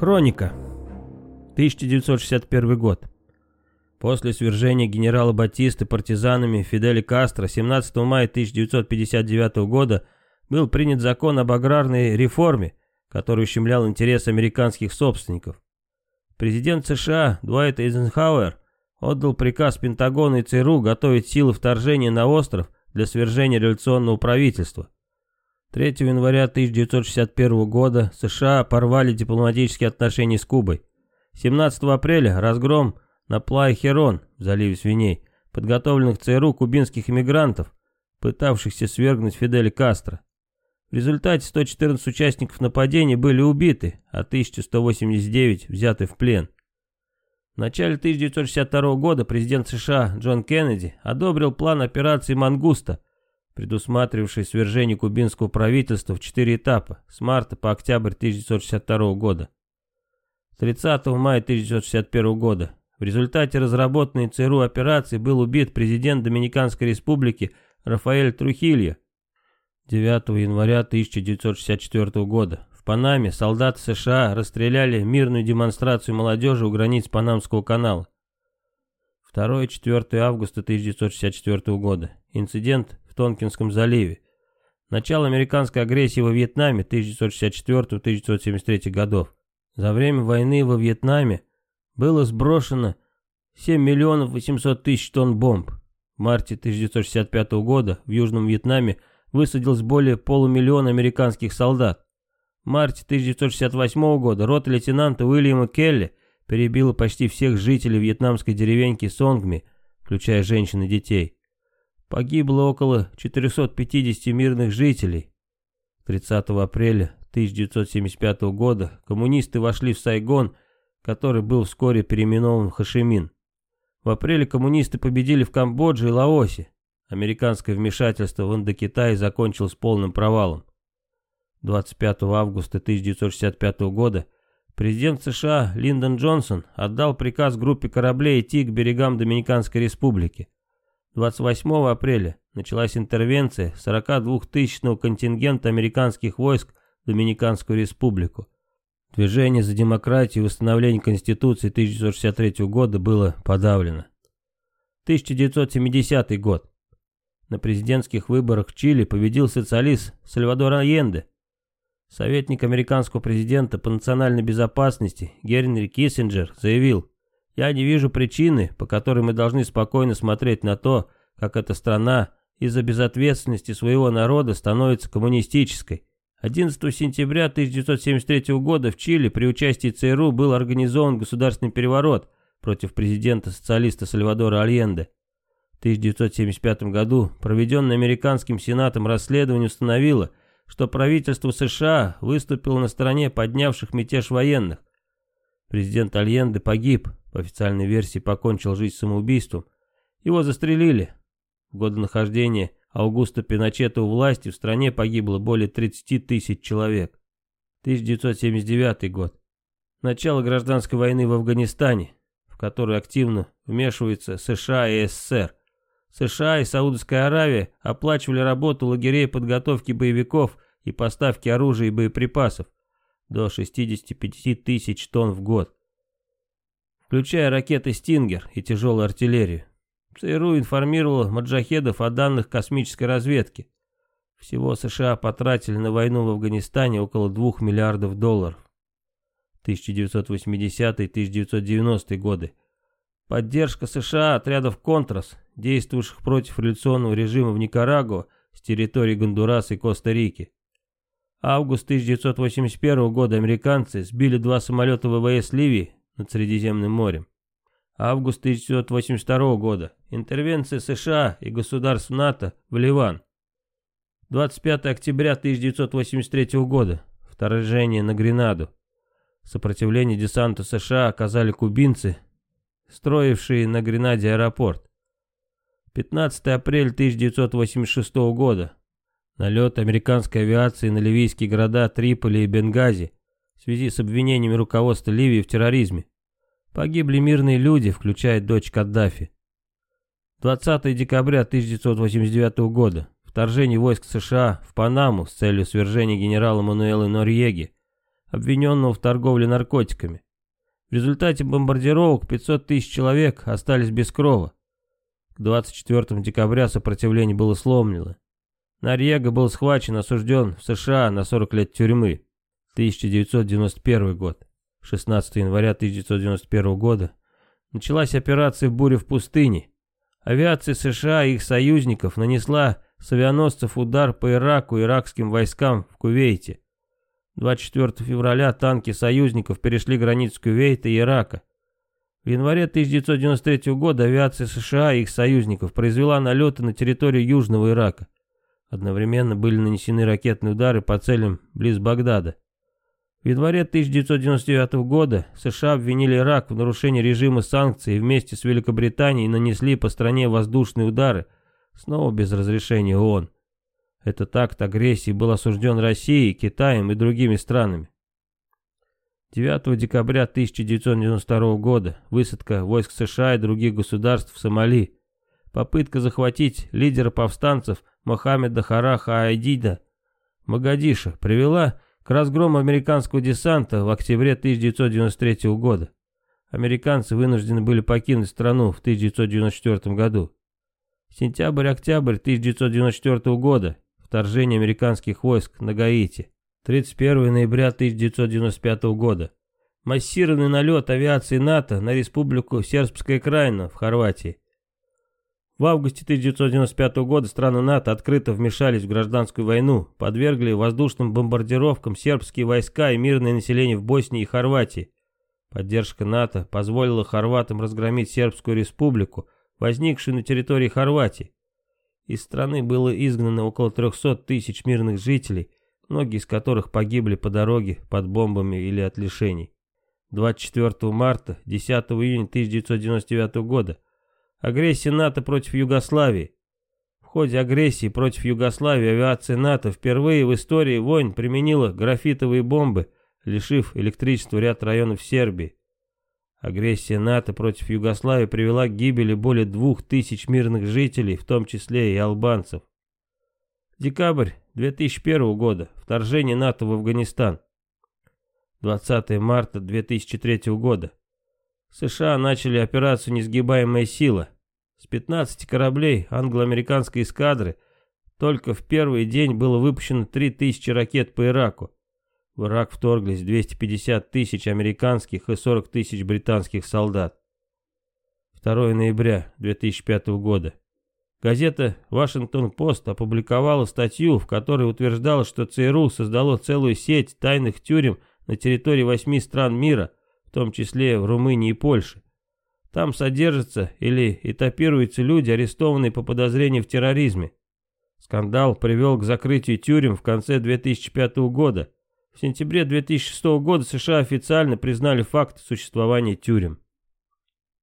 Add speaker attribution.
Speaker 1: Хроника. 1961 год. После свержения генерала Батисты партизанами Фиделя Кастро 17 мая 1959 года был принят закон об аграрной реформе, который ущемлял интересы американских собственников. Президент США Дуайт Эйзенхауэр отдал приказ Пентагону и ЦРУ готовить силы вторжения на остров для свержения революционного правительства. 3 января 1961 года США порвали дипломатические отношения с Кубой. 17 апреля разгром на Плай-Херон в заливе Свиней, подготовленных ЦРУ кубинских иммигрантов, пытавшихся свергнуть Фиделя Кастро. В результате 114 участников нападения были убиты, а 1189 взяты в плен. В начале 1962 года президент США Джон Кеннеди одобрил план операции «Мангуста», предусматривавший свержение кубинского правительства в четыре этапа с марта по октябрь 1962 года. 30 мая 1961 года в результате разработанной ЦРУ операции был убит президент Доминиканской республики Рафаэль Трухильо. 9 января 1964 года в Панаме солдаты США расстреляли мирную демонстрацию молодежи у границ Панамского канала. 2-4 августа 1964 года. Инцидент в Тонкинском заливе. Начало американской агрессии во Вьетнаме 1964-1973 годов. За время войны во Вьетнаме было сброшено 7 миллионов 800 тысяч тонн бомб. В марте 1965 года в Южном Вьетнаме высадилось более полумиллиона американских солдат. В марте 1968 года рота лейтенанта Уильяма Келли перебила почти всех жителей вьетнамской деревеньки Сонгми, включая женщин и детей. Погибло около 450 мирных жителей. 30 апреля 1975 года коммунисты вошли в Сайгон, который был вскоре переименован в Хашимин. В апреле коммунисты победили в Камбодже и Лаосе. Американское вмешательство в Индокитай закончилось полным провалом. 25 августа 1965 года президент США Линдон Джонсон отдал приказ группе кораблей идти к берегам Доминиканской республики. 28 апреля началась интервенция 42-тысячного контингента американских войск в Доминиканскую республику. Движение за демократию и восстановление Конституции 1963 года было подавлено. 1970 год. На президентских выборах в Чили победил социалист Сальвадор Айенде. Советник американского президента по национальной безопасности Генри Киссинджер заявил, «Я не вижу причины, по которой мы должны спокойно смотреть на то, как эта страна из-за безответственности своего народа становится коммунистической. 11 сентября 1973 года в Чили при участии ЦРУ был организован государственный переворот против президента-социалиста Сальвадора Альенде. В 1975 году проведенное американским сенатом расследование установило, что правительство США выступило на стороне поднявших мятеж военных. Президент Альенде погиб, по официальной версии покончил жизнь самоубийством. Его застрелили. В годы нахождения Аугуста Пиночета у власти в стране погибло более 30 тысяч человек. 1979 год. Начало гражданской войны в Афганистане, в которую активно вмешиваются США и СССР. США и Саудовская Аравия оплачивали работу лагерей подготовки боевиков и поставки оружия и боеприпасов до 65 тысяч тонн в год, включая ракеты «Стингер» и тяжелую артиллерию. ЦРУ информировала маджахедов о данных космической разведки. Всего США потратили на войну в Афганистане около 2 миллиардов долларов. 1980-1990 годы. Поддержка США отрядов «Контрас», действующих против революционного режима в Никарагуа с территории Гондураса и Коста-Рики. Август 1981 года американцы сбили два самолета ВВС Ливии над Средиземным морем. Август 1982 года. Интервенция США и государств НАТО в Ливан. 25 октября 1983 года. Вторжение на Гренаду. Сопротивление десанту США оказали кубинцы, строившие на Гренаде аэропорт. 15 апреля 1986 года. Налет американской авиации на ливийские города Триполи и Бенгази в связи с обвинениями руководства Ливии в терроризме. Погибли мирные люди, включая дочь Каддафи. 20 декабря 1989 года. Вторжение войск США в Панаму с целью свержения генерала Мануэла Норьеги. обвиненного в торговле наркотиками. В результате бомбардировок 500 тысяч человек остались без крова. К 24 декабря сопротивление было сломлено. Нарьего был схвачен, осужден в США на 40 лет тюрьмы. 1991 год. 16 января 1991 года началась операция «Буря в пустыне». Авиация США и их союзников нанесла с авианосцев удар по Ираку иракским войскам в Кувейте. 24 февраля танки союзников перешли границу Кувейта и Ирака. В январе 1993 года авиация США и их союзников произвела налеты на территорию Южного Ирака. Одновременно были нанесены ракетные удары по целям близ Багдада. В январе 1999 года США обвинили Ирак в нарушении режима санкций и вместе с Великобританией нанесли по стране воздушные удары, снова без разрешения ООН. Этот акт агрессии был осужден Россией, Китаем и другими странами. 9 декабря 1992 года высадка войск США и других государств в Сомали. Попытка захватить лидера повстанцев Мохаммеда Хараха Айдида Магадиша привела к разгрому американского десанта в октябре 1993 года. Американцы вынуждены были покинуть страну в 1994 году. Сентябрь-октябрь 1994 года. Вторжение американских войск на Гаити. 31 ноября 1995 года. Массированный налет авиации НАТО на республику Сербская Крайна в Хорватии. В августе 1995 года страны НАТО открыто вмешались в гражданскую войну, подвергли воздушным бомбардировкам сербские войска и мирное население в Боснии и Хорватии. Поддержка НАТО позволила хорватам разгромить Сербскую республику, возникшую на территории Хорватии. Из страны было изгнано около 300 тысяч мирных жителей, многие из которых погибли по дороге под бомбами или от лишений. 24 марта, 10 июня 1999 года Агрессия НАТО против Югославии. В ходе агрессии против Югославии авиация НАТО впервые в истории войн применила графитовые бомбы, лишив электричества ряд районов Сербии. Агрессия НАТО против Югославии привела к гибели более двух тысяч мирных жителей, в том числе и албанцев. Декабрь 2001 года. Вторжение НАТО в Афганистан. 20 марта 2003 года. США начали операцию «Несгибаемая сила». С 15 кораблей англо-американской эскадры только в первый день было выпущено 3000 ракет по Ираку. В Ирак вторглись 250 тысяч американских и 40 тысяч британских солдат. 2 ноября 2005 года. Газета «Вашингтон-Пост» опубликовала статью, в которой утверждалось, что ЦРУ создало целую сеть тайных тюрем на территории восьми стран мира – в том числе в Румынии и Польше. Там содержатся или этапируются люди, арестованные по подозрению в терроризме. Скандал привел к закрытию тюрем в конце 2005 года. В сентябре 2006 года США официально признали факт существования тюрем.